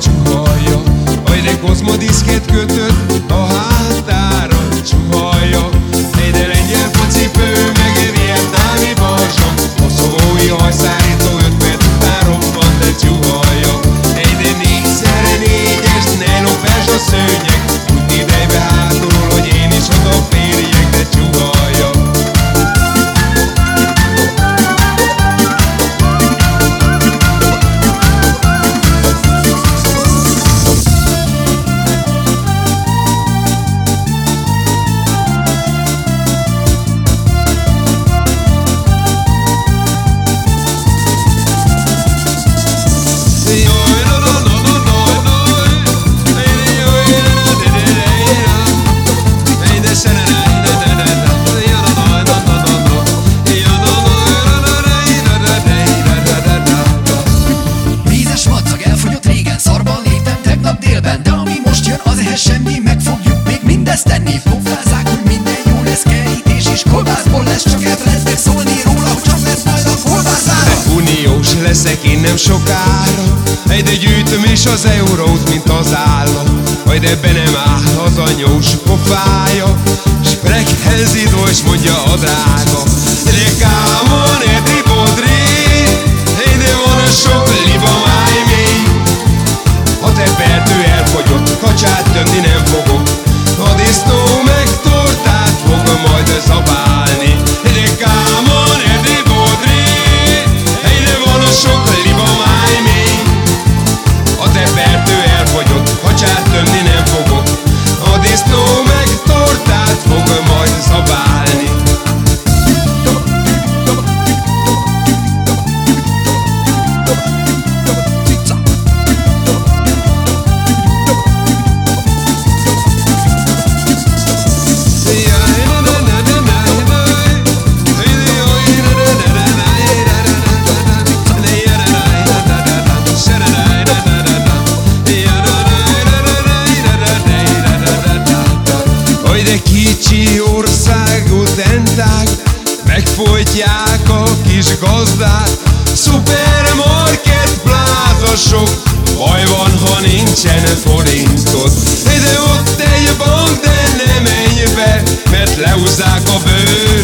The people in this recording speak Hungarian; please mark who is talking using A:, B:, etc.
A: 经过 nem sokára. Egyre gyűjtöm is az eurót, mint az állam Majd ebbe nem áll az anyós pofája. Sprekhez idő, és mondja a drága. Rekámon, etribodré Egyre van a sok liba országot enták, megfojtják a kis gazdát. Supermarket plázasok, baj van, ha nincsen forintot. De ott egy bank, de ne menj be, mert leúzzák a bőr.